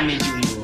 I made you. Terima